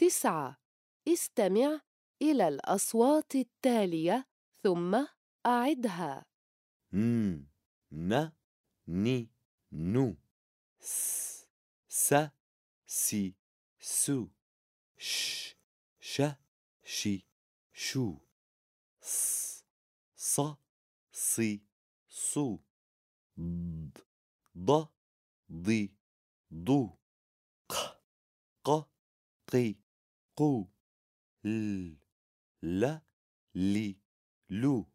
تسعة. استمع إلى الأصوات التالية ثم أعدها. ن ن ني نو س س سي سو ش ش شي شو ص ص صي صو ض ض ضي ضو ق ق قي قو ل ل لي لو